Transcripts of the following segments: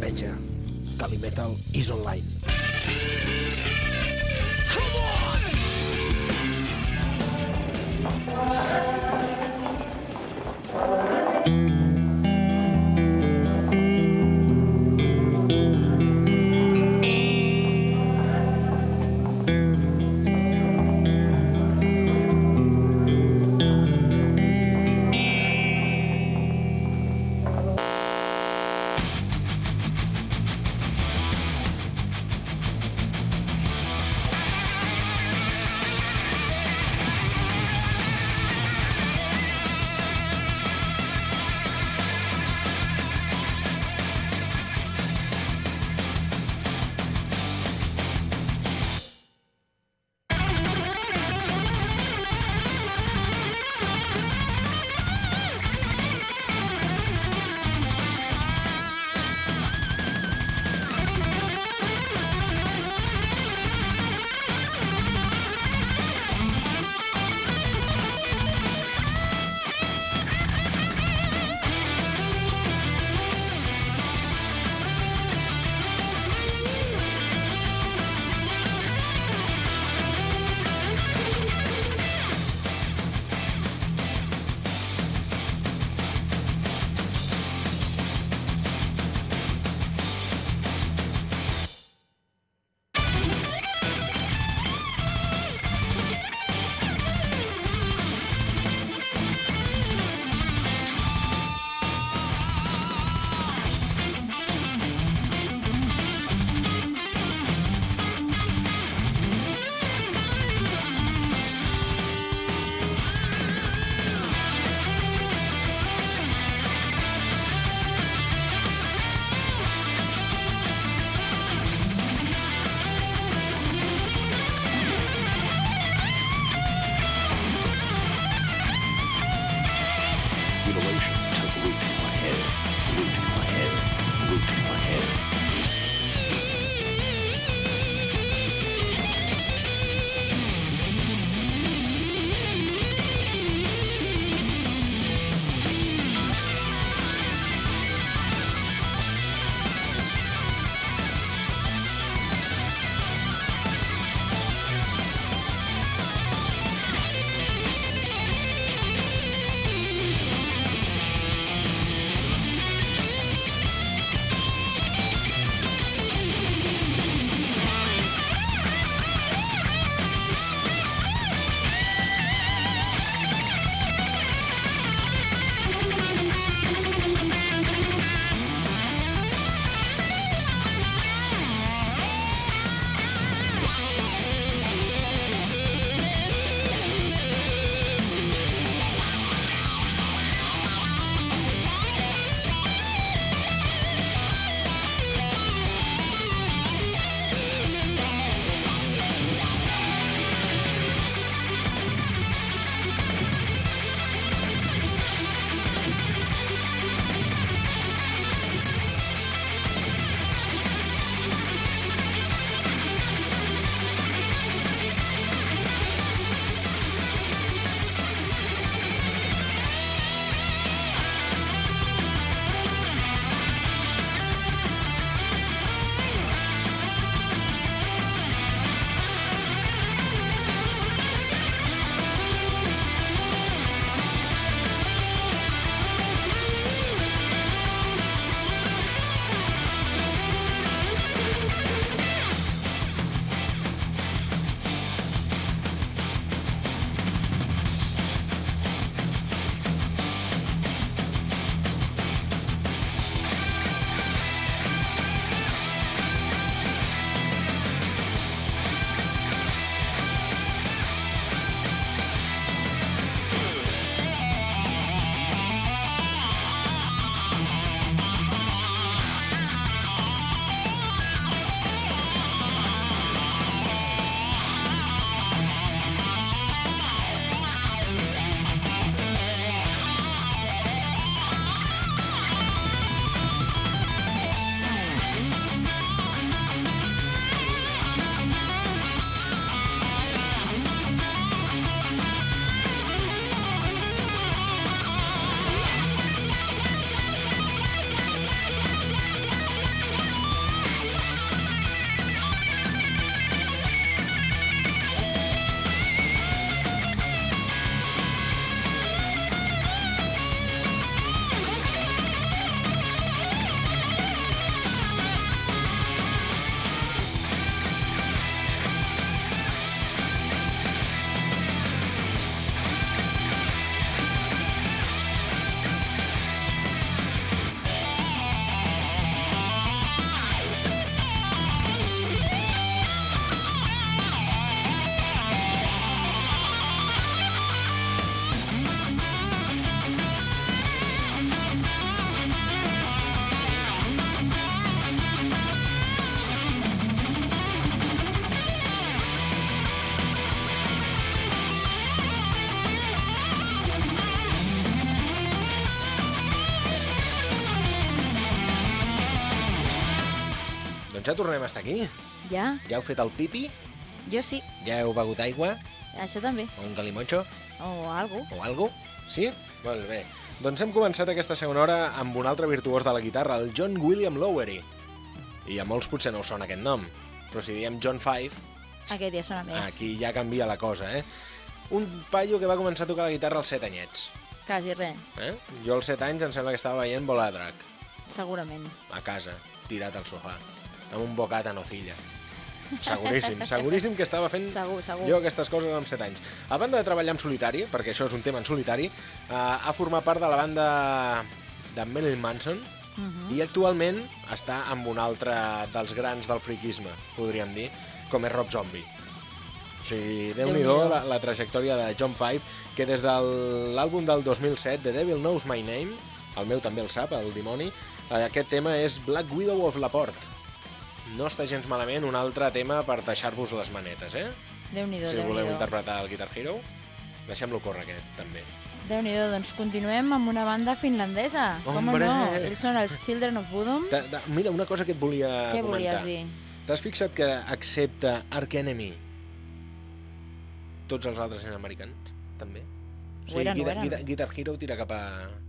Penja. Calimetal is online. Doncs ja tornem a estar aquí. Ja? Ja heu fet el pipi? Jo sí. Ja heu begut aigua? Això també. O un calimocho? O algo. O algo? Sí? Molt bé. Doncs hem començat aquesta segona hora amb un altre virtuós de la guitarra, el John William Lowery. I a molts potser no us sona aquest nom, però si diem John Five, Aquest ja sona més. aquí ja canvia la cosa, eh? Un paio que va començar a tocar la guitarra als 7 anyets. Quasi res, Eh? Jo als 7 anys em sembla que estava veient Voladrak, segurament. a casa, tirat al sofà, amb un bocat a nocilla. Seguríssim, seguríssim que estava fent Segur, segur. jo aquestes coses amb 7 anys. A banda de treballar en solitari, perquè això és un tema en solitari, eh, ha format part de la banda de Marilyn Manson Mhm. i actualment està amb un altre dels grans del friquisme, podríem dir, com és Rob Zombie. O sigui, déu nhi la, la trajectòria de John Five, que des de l'àlbum del 2007, The Devil Knows My Name, el meu també el sap, el dimoni, eh, aquest tema és Black Widow of Laporte. No està gens malament un altre tema per deixar-vos les manetes, eh? Déu-n'hi-do, si voleu interpretar el Guitar Hero, deixem-lo córrer aquest, també. Déu-n'hi-do, doncs continuem amb una banda finlandesa. Com Hombre! no? Ells són els Children of Bodom. Ta- ta- Mira, una cosa que et volia Què comentar. volies dir? T'has fixat que accepta Ark Enemy tots els altres eren americans, també? O sigui, eren, Guitar. Guitar, Guitar Hero tira cap a,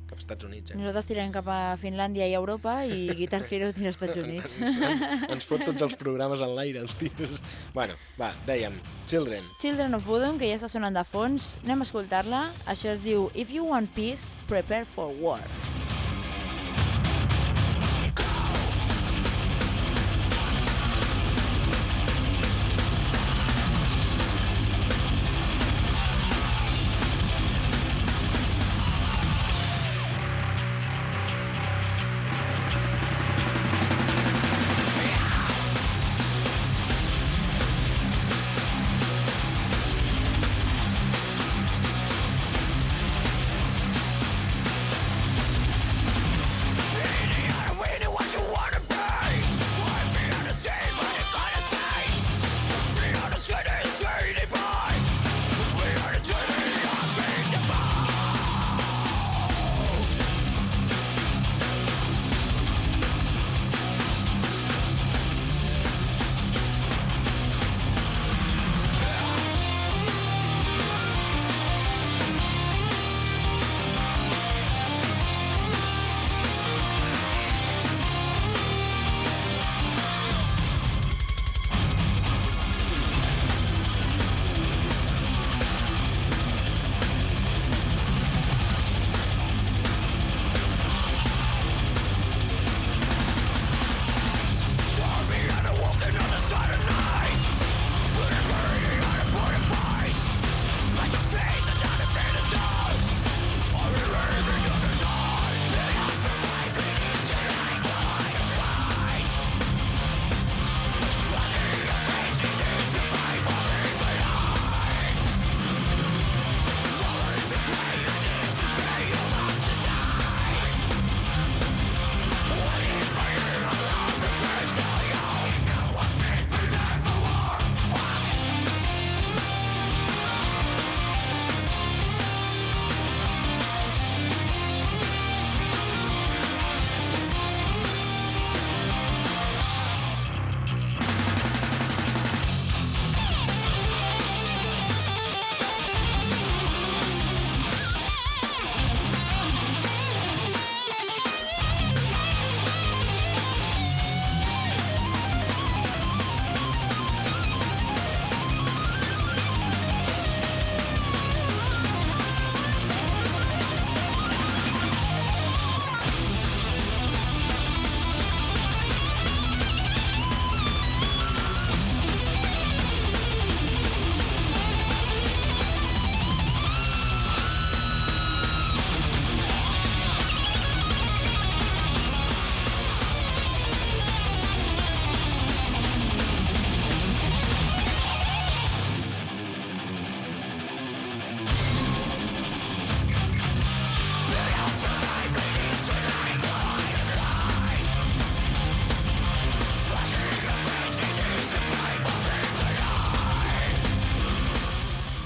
cap als Estats Units, eh? Nosaltres tirem cap a Finlàndia i Europa i Guitar Hero tira als Estats Units. ens, ens, fot tots els programes en l'aire, els tios. Bueno, va, dèiem, Children. Children of Bodom, que ja està sonant de fons. Anem a escoltar-la. Això es diu If you want peace, prepare for war.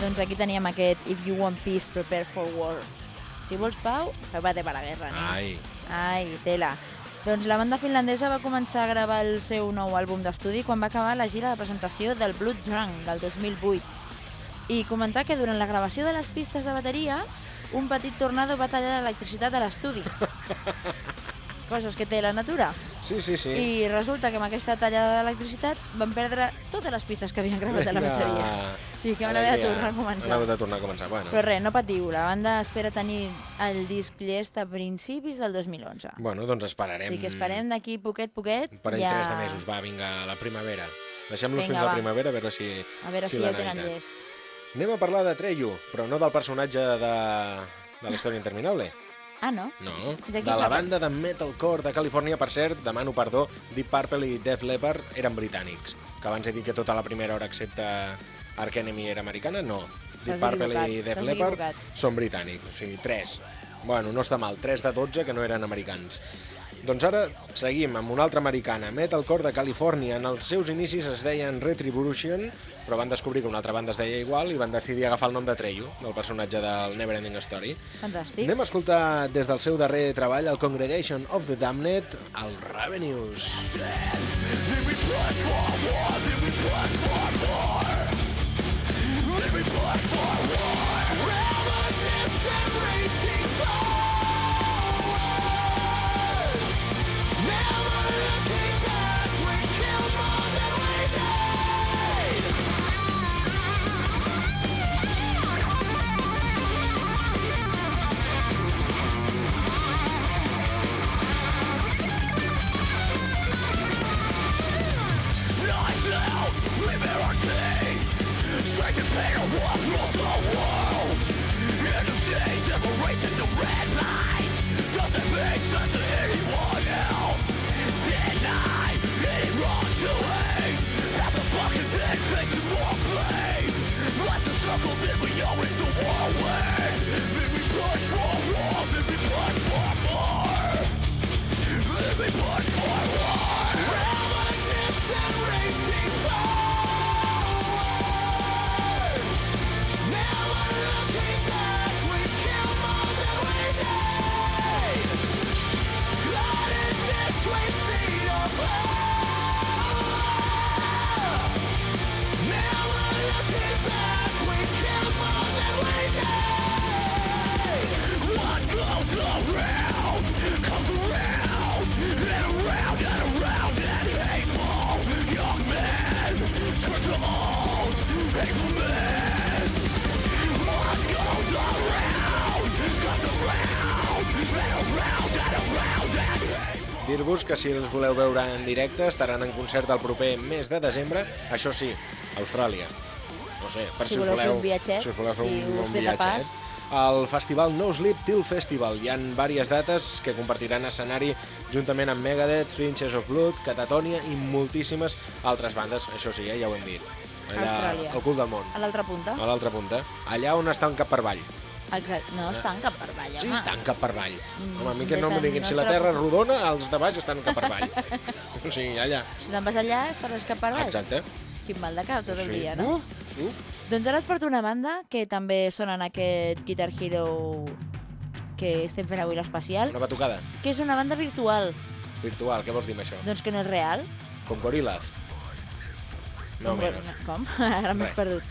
Doncs aquí teníem aquest If you want peace, prepare for war. Si vols pau, prepárate para la guerra, nen. Ai, Ai, tela. Doncs la banda finlandesa va començar a gravar el seu nou àlbum d'estudi quan va acabar la gira de presentació del Blood Drunk del 2008. I comentar que durant la gravació de les pistes de bateria, un petit tornado va tallar l'electricitat de l'estudi. Coses que té la natura. Sí, sí, sí. I resulta que amb aquesta tallada d'electricitat van perdre totes les pistes que havien gravat a la bateria. Sí, que van haver de tornar a començar. hagut de tornar a començar. Bueno, Però res, no patiu, la banda espera tenir el disc llest a principis del 2011. bueno doncs esperarem. Així que esperem d'aquí poquet, poquet. Un parell, tres de mesos, va, vinga, la primavera. Deixem-los fins a la va. primavera a veure si A veure si, la ja ho tenen llest. Anem a parlar de Treyu, però no del personatge de, de la història interminable. Ah, no? No, De de la banda de metalcore de Califòrnia, per cert, demano perdó, Deep Purple i Def Leppard eren britànics. Que abans he dit que tota la primera hora, excepte Ark Enemy, era americana, no. Deep Purple i Def Leppard són britànics, o sigui, tres. Bueno, no està mal, 3 de 12 que no eren americans. Doncs ara seguim amb una altra americana, Metalcore de Califòrnia. En els seus inicis es deien Retribution, però van descobrir que una altra banda es deia igual i van decidir agafar el nom de Treyu, del personatge del Neverending Story. Fantàstic. Anem a escoltar des del seu darrer treball, el Congregation of the Damned, el Revenues. Dir-vos que si els voleu veure en directe estaran en concert el proper mes de desembre, això sí, Austràlia. No sé, per Si si, voleu voleu... un viatget, si us voleu fer si un, de viatget. pas. El festival No Sleep Till Festival. Hi han diverses dates que compartiran escenari juntament amb Megadeth, Three of Blood, Catatonia i moltíssimes altres bandes, això sí, eh, ja ho hem dit. Allà, Austràlia. al cul del món, A l'altra punta. a l'altra punta. Allà on està un cap per avall. Exacte. No, estan cap per avall, Sí, home. estan cap per avall. Mm, Home, a mi que no em diguin, si la Terra és rodona, els de baix estan cap per avall. o sigui, allà. Si te'n vas allà, estaràs cap per avall. Exacte. Quin mal de cap tot el Sí. dia, no? Uf, uf. Doncs ara et porto una banda que també sona en aquest Guitar Hero que estem fent avui l'especial, Una batucada que és una banda virtual, virtual, què vols dir amb això? doncs que no és real. Com Gorillaz. No menys. Com? Ara m'has perdut.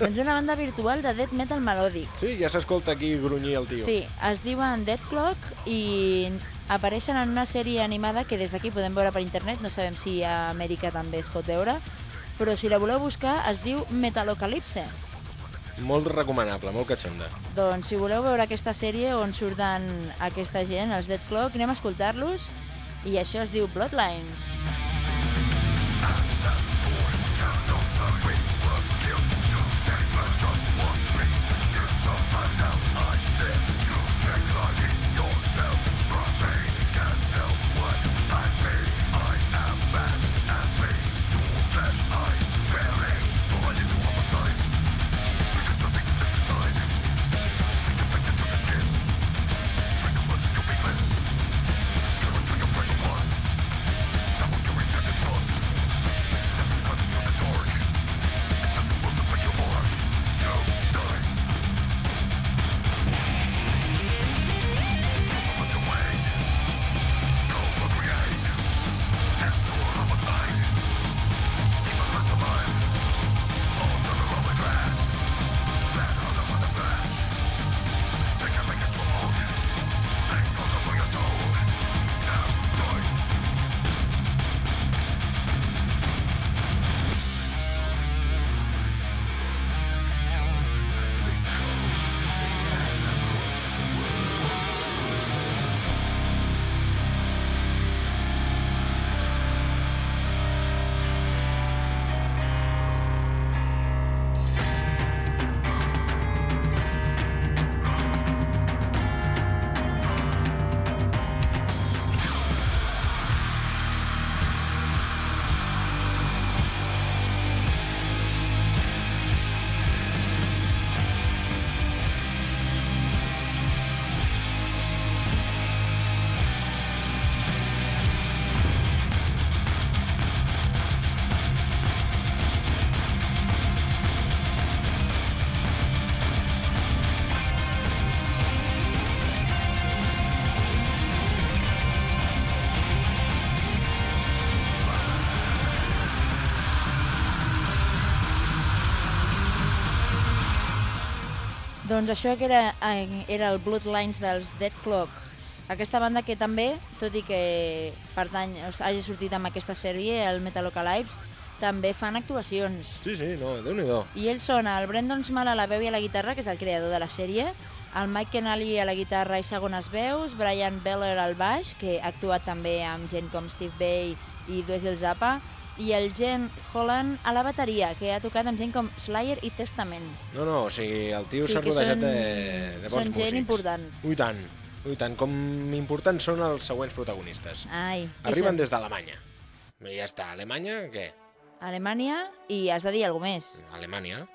doncs una banda virtual de death metal melòdic. Sí, ja s'escolta aquí grunyir el tio. Sí, es diuen Dead Clock i apareixen en una sèrie animada que des d'aquí podem veure per internet, no sabem si a Amèrica també es pot veure, però si la voleu buscar es diu Metalocalypse. Molt recomanable, molt catxonda. Doncs si voleu veure aquesta sèrie on surten aquesta gent, els Dead Clock, anem a escoltar-los i això es diu Bloodlines. Don't Doncs això que era, eh, era el Bloodlines dels Dead Clock. Aquesta banda que també, tot i que pertany, hagi sortit amb aquesta sèrie, el Metalocalypse, també fan actuacions. Sí, sí, no, déu-n'hi-do. I ells són el Brendan Small a la veu i a la guitarra, que és el creador de la sèrie, el Mike Kennelly a la guitarra i segones veus, Brian Beller al baix, que ha actuat també amb gent com Steve Bay i Dweezil Zappa, i el Jen Holland a la bateria, que ha tocat amb gent com Slayer i Testament. No, no, o sigui, el tio Sí, s'ha que rodejat són- de, de bons són gent important. Ui tant, ui tant. Com importants són els següents protagonistes. Ai, Arriben des d'Alemanya. I ja està. Alemanya, què? Alemanya i has de dir alguna més. Alemanya,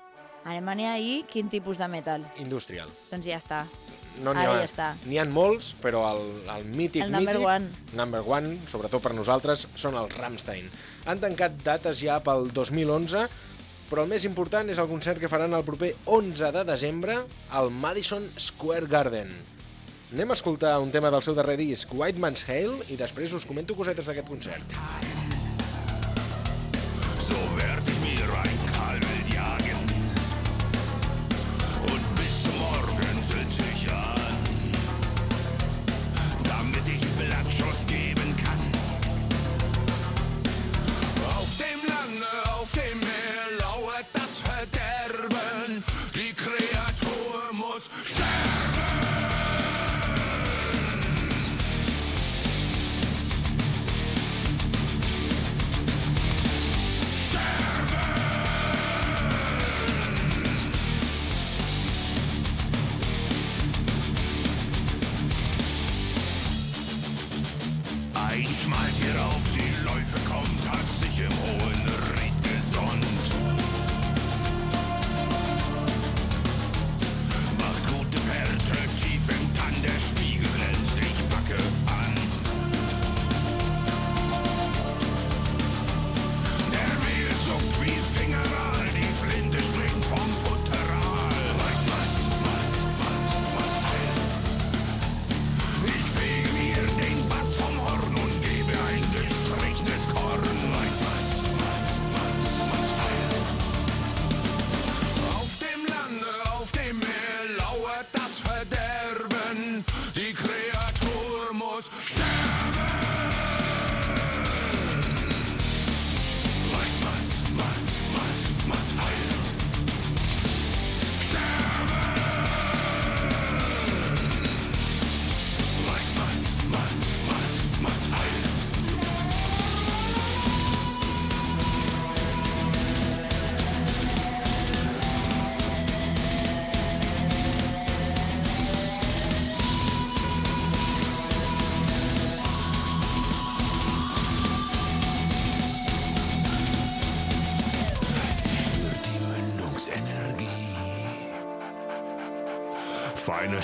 Alemanya i quin tipus de metal? industrial. Doncs ja està. No n'hi ha, ja. N'hi ha molts, però el, el mític, El number mític, one. number one, sobretot per nosaltres, són els Rammstein. Han tancat dates ja pel 2011, però el més important és el concert que faran el proper 11 de desembre al Madison Square Garden. Anem a escoltar un tema del seu darrer disc, White Man's Hail, i després us comento cosetes d'aquest concert. So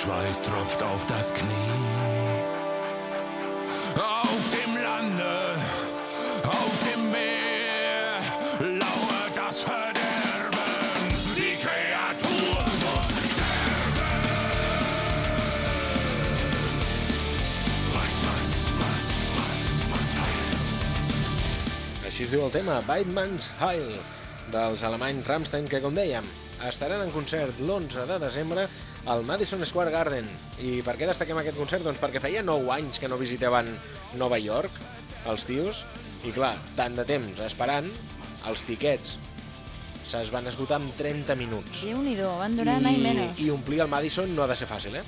Schweiß tropft auf das Knie. Auf dem Lande, auf dem Meer lauert das Verderben. Die Kreatur muss sterben. Així es diu el tema, Weidmans Heil, dels alemanys Rammstein, que, com dèiem, estaran en concert l'11 de desembre al Madison Square Garden. I per què destaquem aquest concert? Doncs perquè feia 9 anys que no visitaven Nova York, els tios, i clar, tant de temps esperant, els tiquets se'ls van esgotar en 30 minuts. Déu-n'hi-do, van durar un any menys. I omplir el Madison no ha de ser fàcil, eh?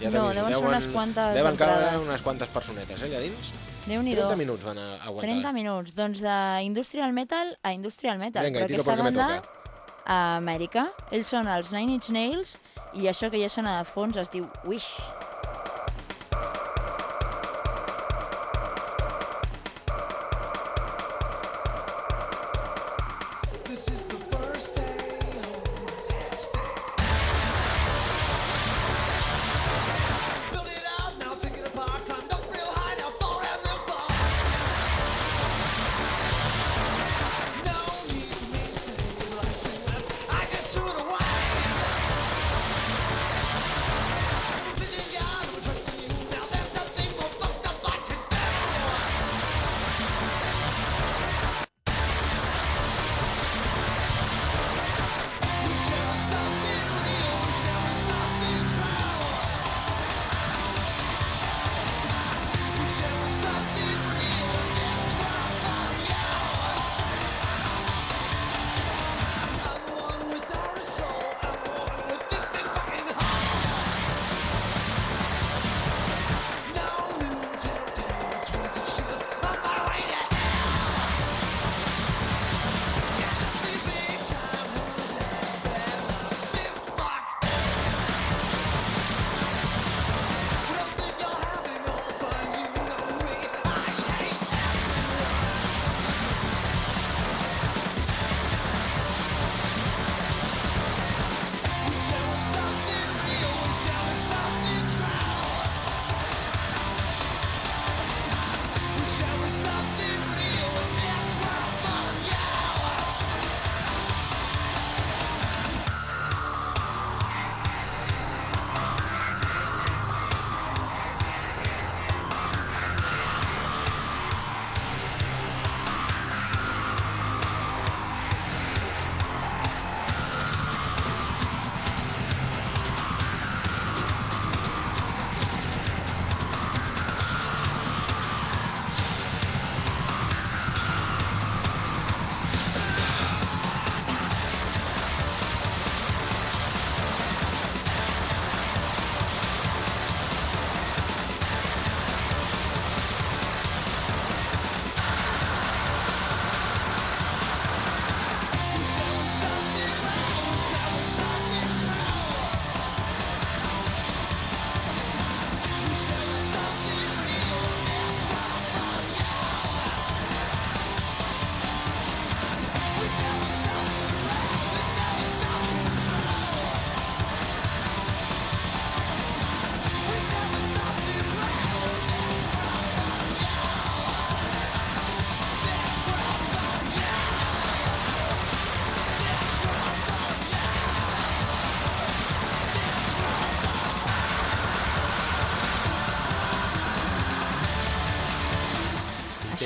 No, t'aviso, deuen ser unes quantes Deuen caure unes quantes personetes, eh, allà dins. Déu-n'hi-do. 30 minuts van a- aguantar. 30 minuts. Doncs d'Industrial Metal a Industrial Metal. Vinga, i Però tiro aquesta banda, a Amèrica, ells són els Nine Inch Nails i això que ja sona de fons es diu Wish.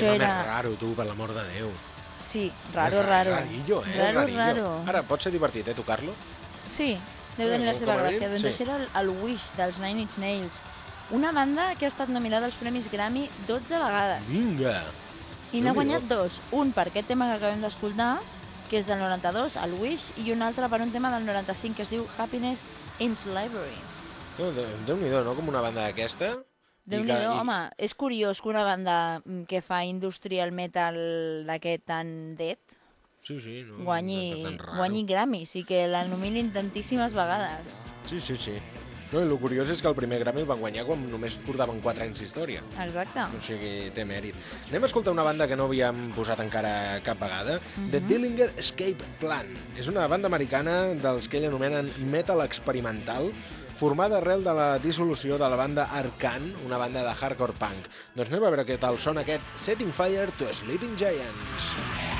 Això era- més raro, tu, per l'amor de Déu. Sí, raro, És raro. Rarillo, eh? Raro, rarillo. raro. Ara, pot ser divertit, eh, tocar-lo? Sí, deu Eh, tenir la seva gràcia. Doncs sí. això era el, el Wish dels Nine Inch Nails. Una banda que ha estat nominada als Premis Grammy 12 vegades. Vinga! I n'ha guanyat dos. Un per aquest tema que acabem d'escoltar, que és del 92, el Wish, i un altre per un tema del 95 que es diu Happiness In's Library. No, de- Déu-n'hi-do, no? Com una banda d'aquesta. Déu nhi i- home, és curiós que una banda mm, que fa industrial metal d'aquest tan dead Sí, sí. No, guanyi, raro. guanyi Grammys i que la nominin tantíssimes vegades. Sí, sí, sí. No, i el curiós és que el primer Grammy el van guanyar quan només portaven 4 anys d'història. Exacte. O sigui, té mèrit. Anem a escoltar una banda que no havíem posat encara cap vegada, The Dillinger Escape Plan. És una banda americana dels que ell anomenen metal experimental, formada arrel de la dissolució de la banda Arcan, una banda de hardcore punk. Doncs anem a veure què tal sona aquest Setting Fire to Sleeping Giants.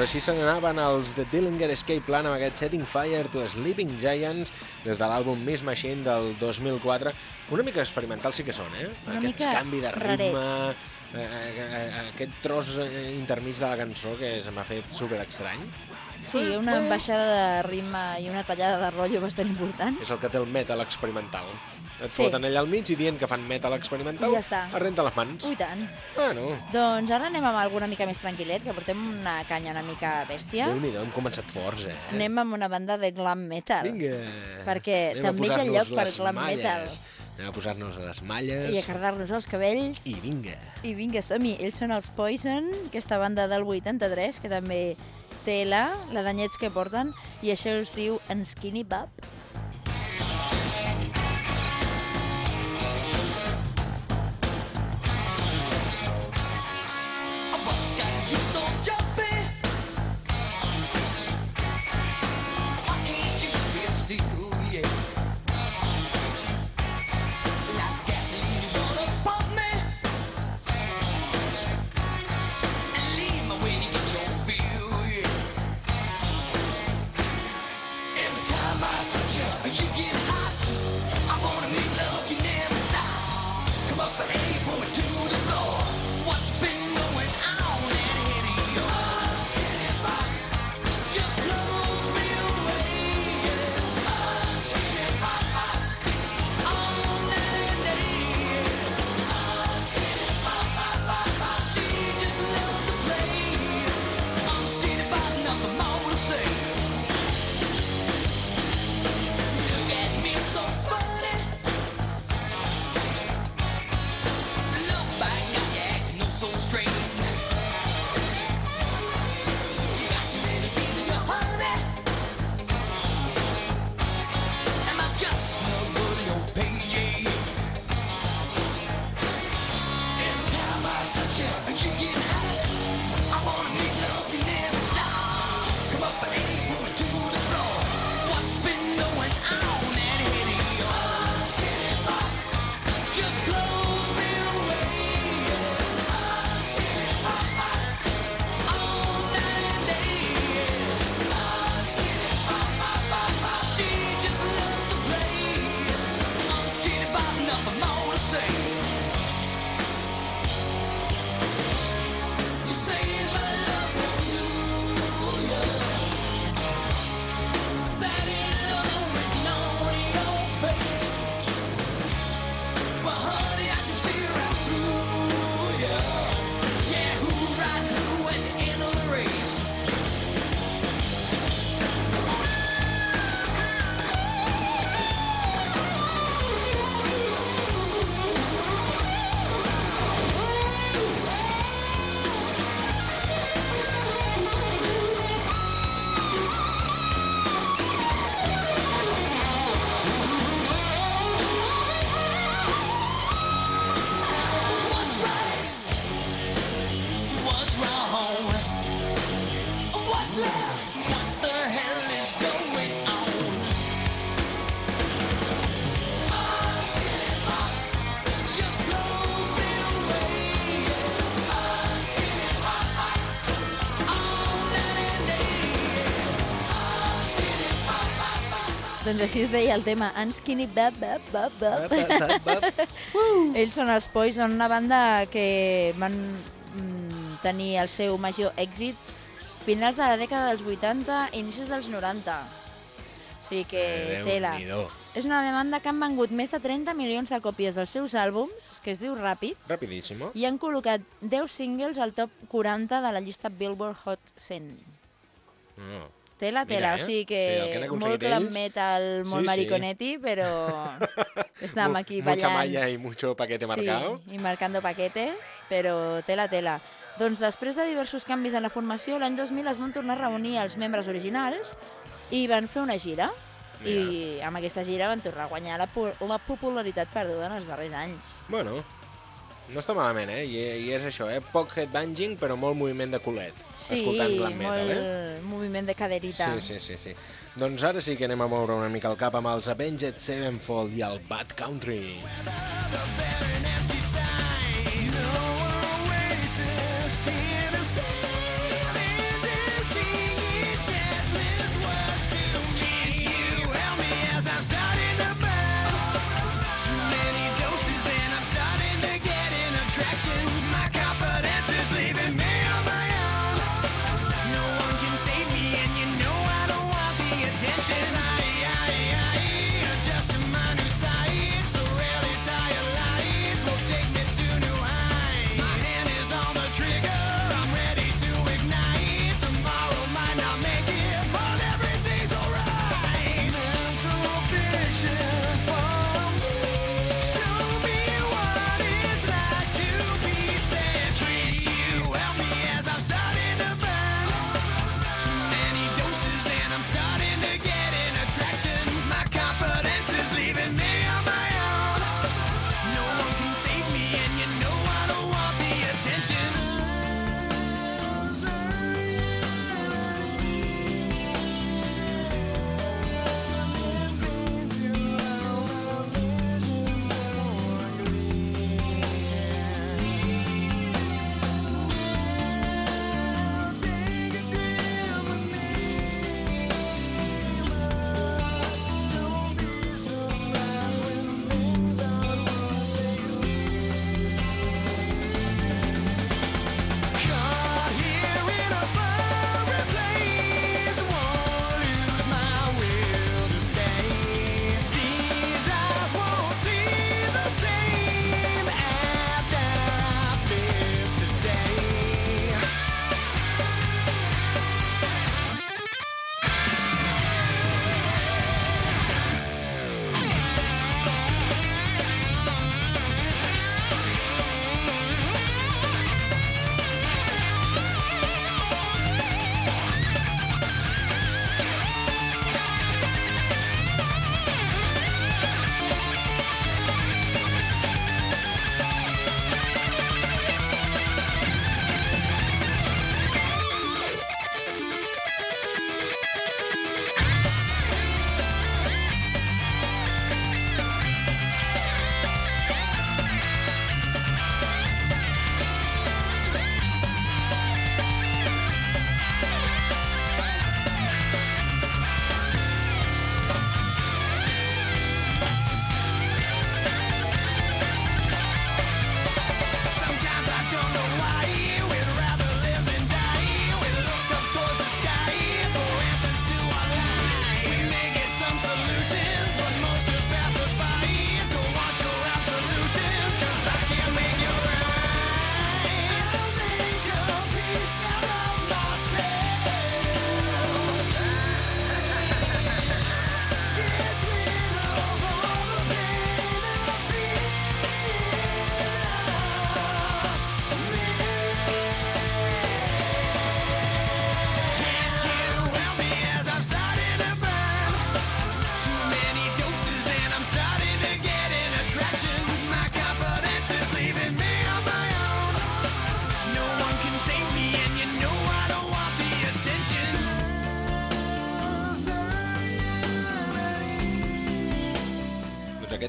Doncs així se n'anaven els The Dillinger Escape Plan amb aquest Setting Fire to Sleeping Giants des de l'àlbum Miss Machine del 2004. Una mica experimental sí que són, eh? Una Aquest canvi de ritme, rarets. eh, eh, eh, aquest tros eh, intermig de la cançó que se m'ha fet super estrany. Sí, una baixada de ritme i una tallada de rotllo bastant important. És el que té el metal experimental. Et Sí. foten allà al mig i dient que fan metal experimental, I ja està. es renta les mans. Ui, tant. Bueno, Doncs ara anem amb alguna mica més tranquil·let, que portem una canya una mica bèstia. Déu-n'hi-do, hem començat forts, eh? Anem amb una banda de glam metal. Vinga. Perquè Anem també hi ha lloc per glam malles. metal. Anem a posar-nos les I a malles cardar-nos els cabells. i vinga. I vinga, som-hi. Ells són els Poison, aquesta banda del 83, que també té la, d'anyets que porten, i això es diu en Skinny Bop. Doncs així es deia el tema Unskinny Bap Bap Bap Bap. Bap, bap, bap. Ells són els Poison, una banda que van mm, tenir el seu major èxit finals de la dècada dels 80 i inicis dels 90. O sigui que tela. Déu-n'hi-do. És una banda que han vengut més de 30 milions de còpies dels seus àlbums, que es diu Ràpid, Rapidíssimo. i han col·locat 10 singles al top 40 de la llista Billboard Hot 100. No. Tela, tela, Mira, eh? o sigui que Sí, el que molt glam ells. metal, molt Sí, sí. mariconetti, però estàvem Mu- aquí Mucha ballant. malla i mucho paquete marcado. Sí, i marcando paquete, però tela, tela. Doncs després de diversos canvis en la formació, l'any 2000 es van tornar a reunir els membres originals i van fer una gira. I amb aquesta gira van tornar a guanyar la, la popularitat perduda en els darrers anys. Bueno, no està malament, eh? I, i és això, eh? Poc headbanging, però molt moviment de culet. Sí, escoltant glam metal, molt eh? moviment de caderita. Sí, sí, sí, sí. Doncs ara sí que anem a moure una mica el cap amb els Avenged Sevenfold i el Bad Country. My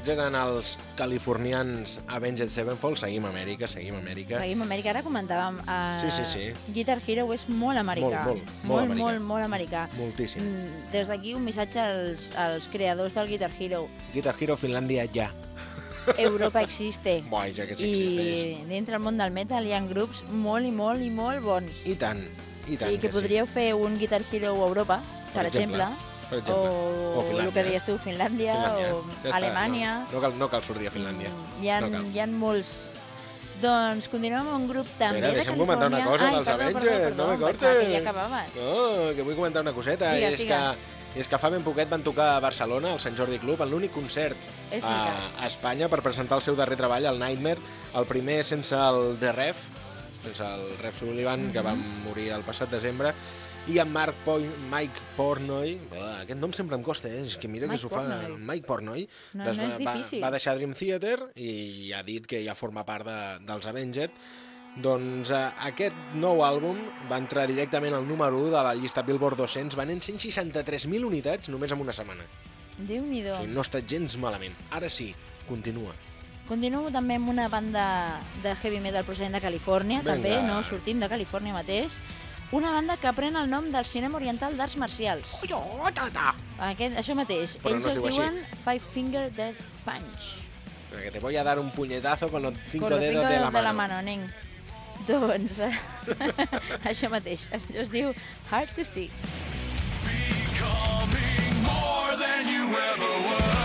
aquests eren els californians Avenged Sevenfold. Seguim Amèrica, seguim Amèrica. Seguim Amèrica, ara comentàvem. Uh, Sí, sí, sí. Guitar Hero és molt americà. Molt, molt, molt molt, americà. molt, molt americà. Moltíssim. Mm, Des d'aquí un missatge als, als creadors del Guitar Hero. Guitar Hero Finlàndia ja. Europa existe. Ja que sí I existeix. dintre el món del metal hi ha grups molt i molt i molt bons. I tant, i tant sí, que sí. podríeu fer un Guitar Hero a Europa, per, exemple, Per exemple. o, O Finlàndia. el que deies tu, Finlàndia, Finlàndia. o Ja està, Alemanya. No, no, cal, no cal sortir a Finlàndia. Hi ha, No cal. hi ha molts. Doncs continuem amb un grup també Espera, de deixa'm comentar una cosa Ai, dels perdó, Avenged, perdó, perdó, no me cortes. que ja acabaves. No, que vull comentar una coseta. Digues, és, digues. que, és que fa ben poquet van tocar a Barcelona, al Sant Jordi Club, en l'únic concert a, a Espanya per presentar el seu darrer treball, el Nightmare, el primer sense el The Ref, sense el Ref Sullivan, que va Mhm. morir el passat desembre, i amb Mark Poi, Mike Pornoy, ah, aquest nom sempre em costa, eh? és que mira Mike que s'ho fa. Mike Pornoy, No, Des- no és va, difícil. va deixar Dream Theater i ha dit que ja forma part de, dels Avenged, doncs eh, aquest nou àlbum va entrar directament al número 1 de la llista Billboard 200, venent 163.000 unitats només en una setmana. Déu-n'hi-do. O sigui, no estat gens malament. Ara sí, continua. Continuo també amb una banda de heavy metal procedent de Califòrnia, també, no? Sortim de Califòrnia mateix. Una banda que pren el nom del cinema oriental d'arts marcials. Aquest, això mateix. Però Ells no es es diu així. diuen Five Finger Death Punch. Que te voy a dar un puñetazo con los cinco Con los dedos cinco de la dedos de la mano. mano, nen. Doncs, això mateix. Es, es diu Hard to See. Becoming more than you ever were.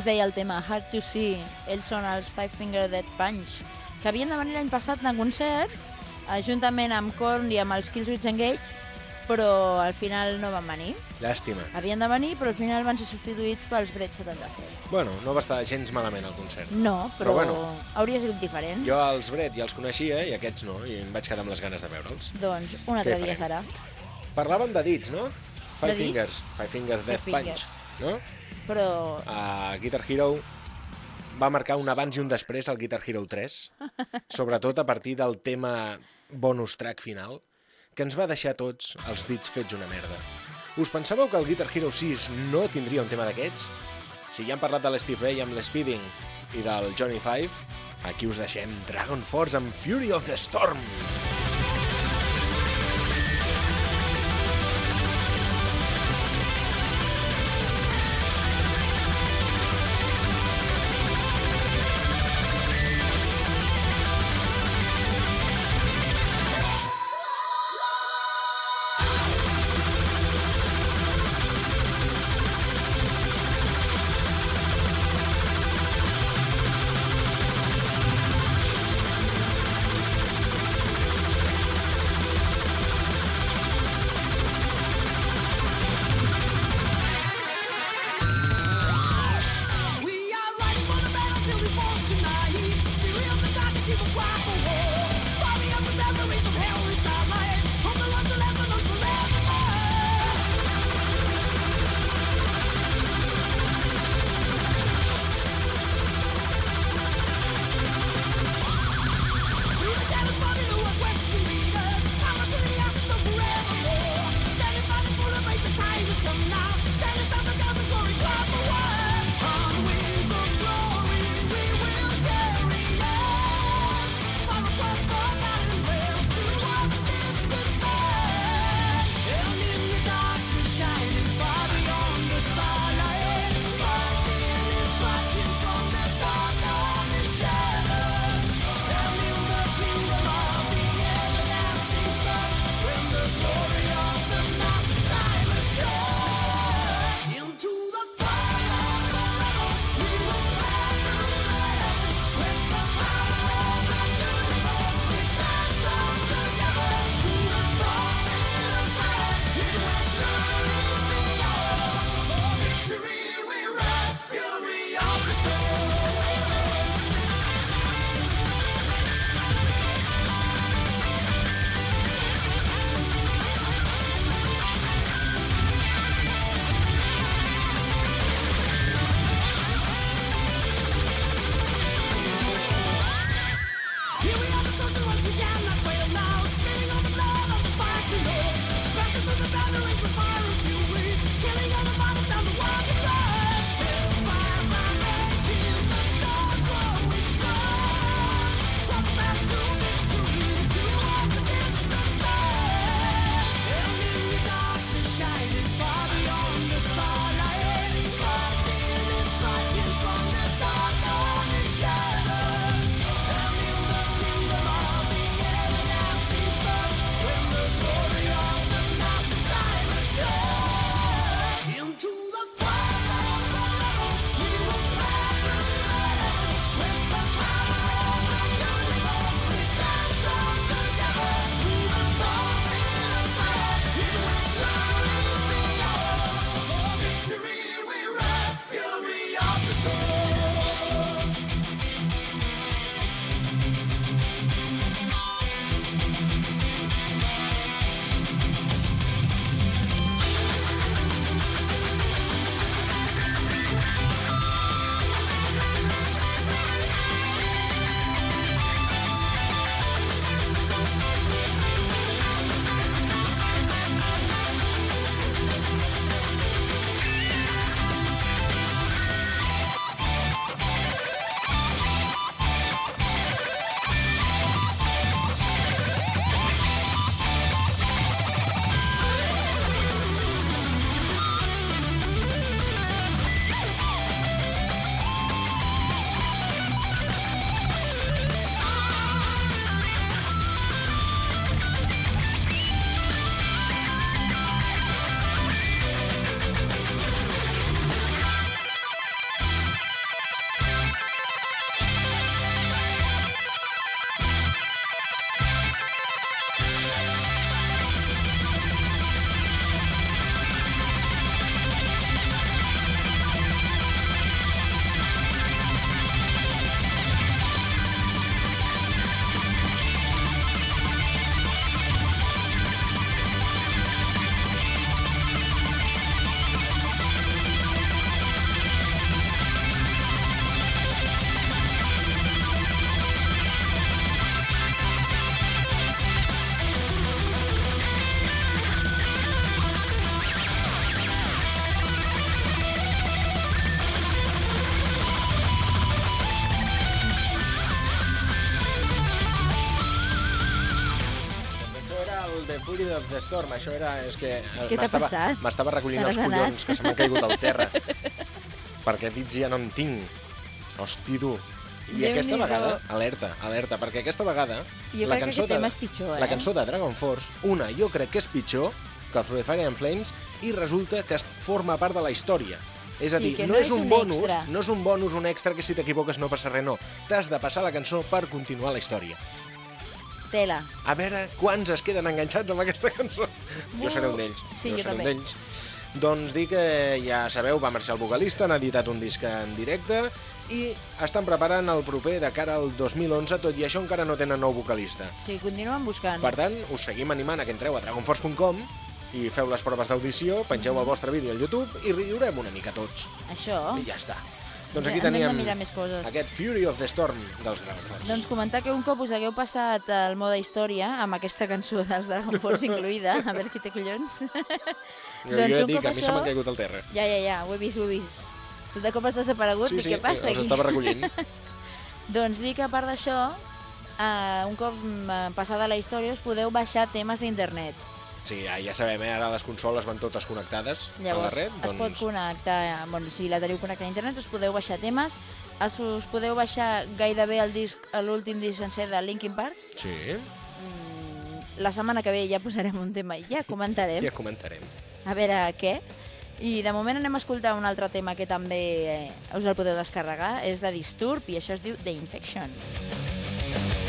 Es deia el tema, Hard to See. Ells són els Five Finger Death Punch, que havien de venir l'any passat en concert, juntament amb Korn i amb els Killswitch Engage, però al final no van venir. Llàstima. Havien de venir, però al final van ser substituïts pels Bread 77. Bueno, no va estar gens malament el concert. No, però, Però bueno. hauria sigut diferent. Jo els Brett ja els coneixia i aquests no, i em vaig quedar amb les ganes de veure'ls. Doncs un Què altre dia farem? serà. Parlaven de dits, no? Five De dits? Fingers. Five Fingers Death Five Punch. No? Però a Guitar Hero va marcar un abans i un després al Guitar Hero 3, sobretot a partir del tema bonus track final, que ens va deixar tots els dits fets una merda. Us pensàveu que el Guitar Hero 6 no tindria un tema d'aquests? Si ja hem parlat de l'Steve Ray amb l'Speeding i del Johnny Five, aquí us deixem Dragon Force amb Fury of the Storm. side. Of the Storm, això era... És que eh, Què t'ha passat? M'estava recollint els anat? collons, que se m'han caigut al terra. perquè dits ja no en tinc. Hosti, tu. I aquesta Déu-n'hi-do. vegada, alerta, alerta, perquè aquesta vegada... Jo crec que aquest tema és pitjor, eh? La cançó de Dragon Force, una, jo crec que és pitjor que Through the Fire and Flames i resulta que forma part de la història. És a Sí, dir, que no, no és és un un bonus, extra. no és un bonus, un extra que si t'equivoques no passa res, no. T'has de passar la cançó per continuar la història. Tela. A veure quants es queden enganxats amb aquesta cançó. Jo seré un d'ells. Sí, jo seré un també. d'ells. Doncs dir que, ja sabeu, va marxar el vocalista, han editat un disc en directe i estan preparant el proper de cara al 2011, tot i això encara no tenen nou vocalista. Sí, continuen buscant. Per tant, us seguim animant a que entreu a dragonforce.com i feu les proves d'audició, pengeu el vostre vídeo al YouTube i riurem una mica tots. Això. I ja està. Doncs aquí teníem mirar més coses. aquest Fury of the Storm dels Dragon Force. Doncs comentar que un cop us hagueu passat el mode història, amb aquesta cançó dels Dragon Force incluïda, a veure qui té collons. jo, doncs jo cop que a mi se això- m'han caigut al terra. Ja, ja, ja, ho he vist, ho he vist. Tu de cop has desaparegut, Sí, i sí, què passa els aquí? estava recollint. Doncs dic que a part d'això, eh, un cop mm, passada la història, us podeu baixar temes d'internet. Sí, ja, ja sabem, eh? ara les consoles van totes connectades a la Llavors, red. es pot Doncs... connectar, bueno, si la teniu connectada a internet, us podeu baixar temes, es, us podeu baixar gairebé el disc, l'últim disc sencer de Linkin Park. Sí, Mm, La setmana que ve ja posarem un tema i ja comentarem. ja comentarem. a veure què. I de moment anem a escoltar un altre tema que també eh, us el podeu descarregar, és de Disturb i això es diu The Infection. In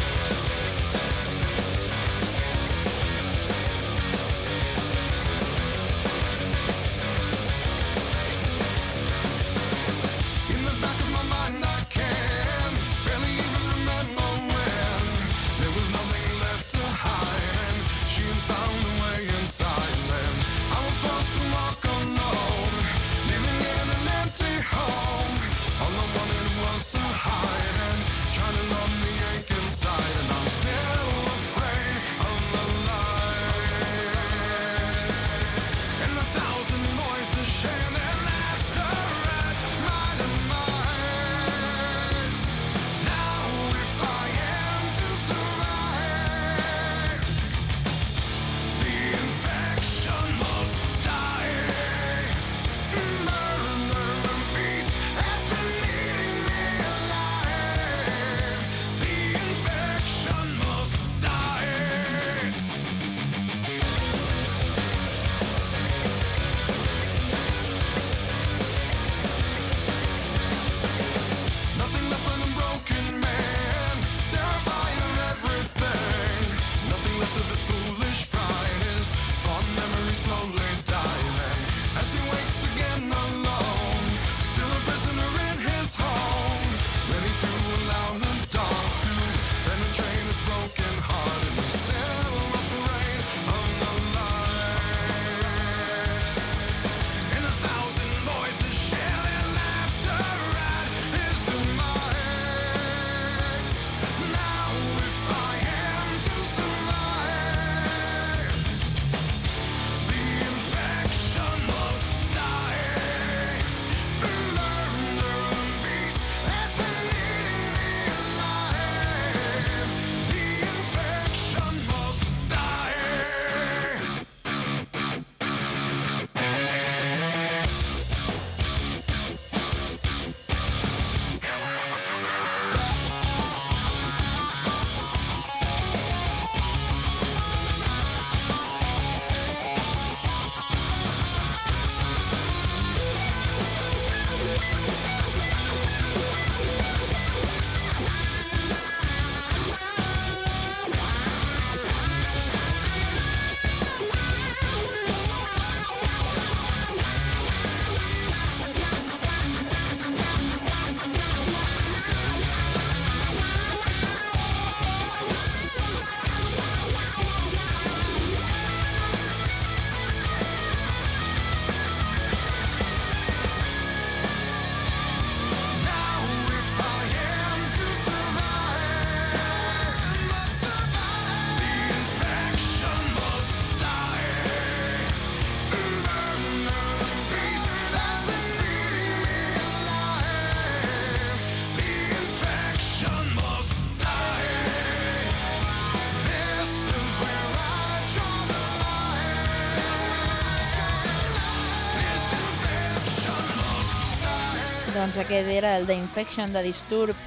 Doncs aquest era el The Infection de Disturb,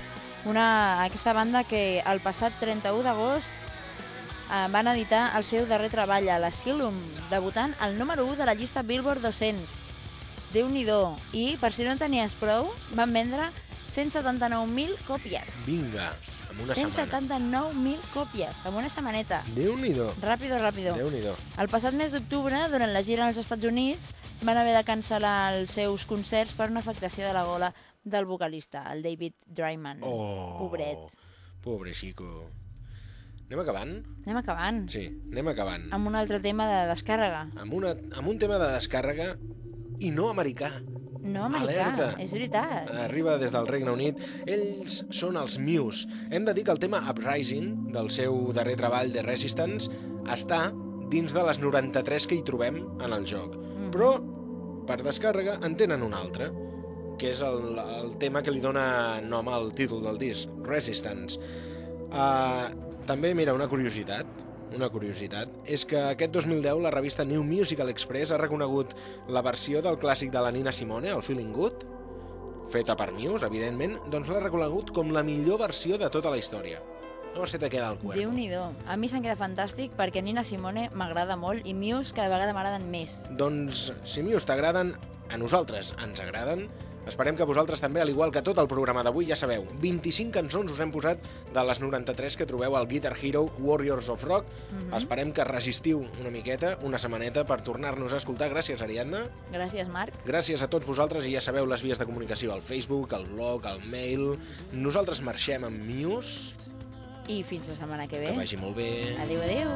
una, aquesta banda que el passat 31 d'agost eh, van editar el seu darrer treball, a l'Asylum, debutant al número 1 de la llista Billboard 200. déu nhi I, per si no en tenies prou, van vendre 179.000 còpies. Vinga, en una setmana. 179.000 còpies, en una setmaneta. Déu-n'hi-do. Ràpido, ràpido. Déu-n'hi-do. El passat mes d'octubre, durant la gira als Estats Units, van haver de cancel·lar els seus concerts per una afectació de la gola del vocalista, el David Dryman. Oh, Pobret. Pobre xico. Anem acabant? Anem acabant. Sí, anem acabant. Amb un altre tema de descàrrega. Amb, una, amb un tema de descàrrega i no americà. No americà, Alerta. és veritat. Arriba des del Regne Unit. Ells són els Muse. Hem de dir que el tema Uprising, del seu darrer treball de Resistance, està dins de les 93 que hi trobem en el joc. Mhm. Però, per descàrrega, en tenen un altre, que és el, el tema que li dona nom al títol del disc, Resistance. Uh, també, mira, una curiositat, una curiositat, és que aquest 2010 la revista New Musical Express ha reconegut la versió del clàssic de la Nina Simone, el Feeling Good, feta per Muse, evidentment, doncs l'ha reconegut com la millor versió de tota la història. No se te queda el cuerpo. déu nhi A mi se'n queda fantàstic perquè Nina Simone m'agrada molt i Muse cada vegada m'agraden més. Doncs, si Muse t'agraden, a nosaltres ens agraden. Esperem que vosaltres també, al igual que tot el programa d'avui, ja sabeu, 25 cançons us hem posat de les 93 que trobeu al Guitar Hero Warriors of Rock. Esperem que resistiu una miqueta, una setmaneta, per tornar-nos a escoltar. Gràcies, Ariadna. Gràcies, Marc. Gràcies a tots vosaltres i ja sabeu les vies de comunicació, al Facebook, al blog, al mail... Nosaltres marxem amb Muse, I fins la setmana que ve. que vagi molt bé. Adéu, adéu.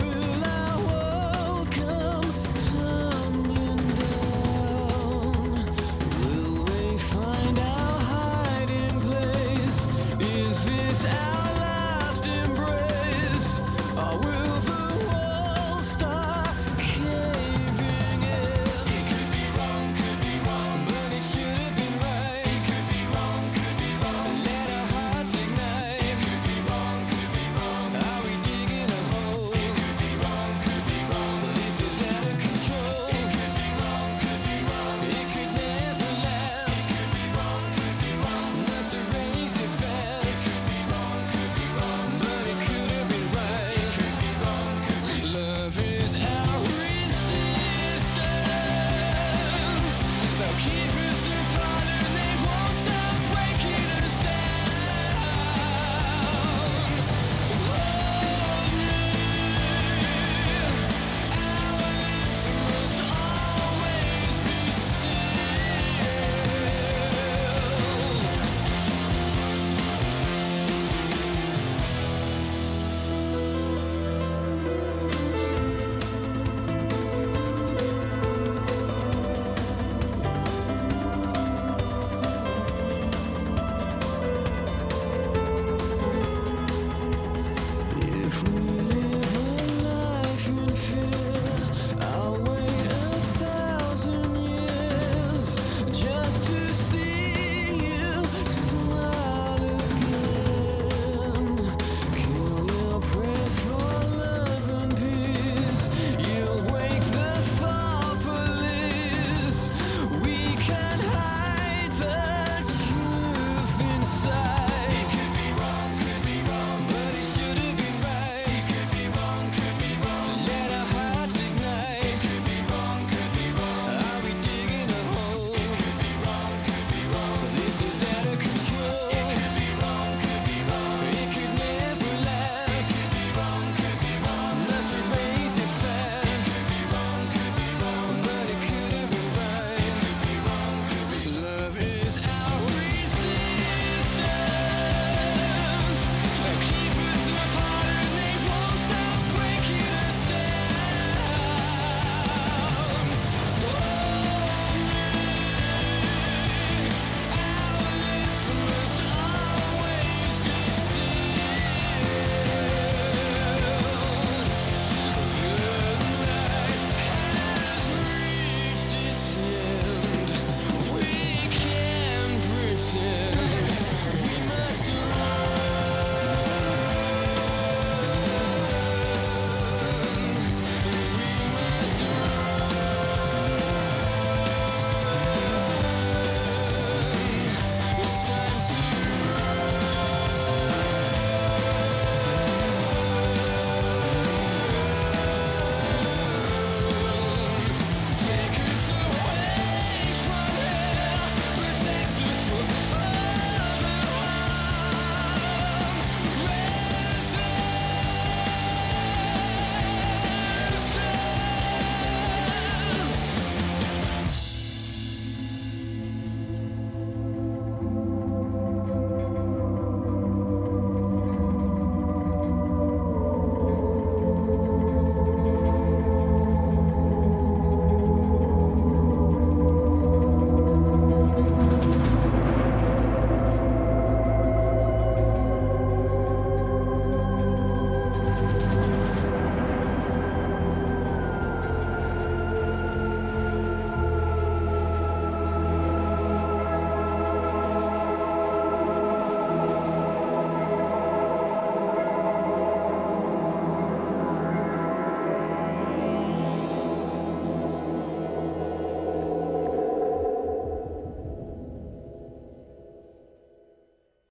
Will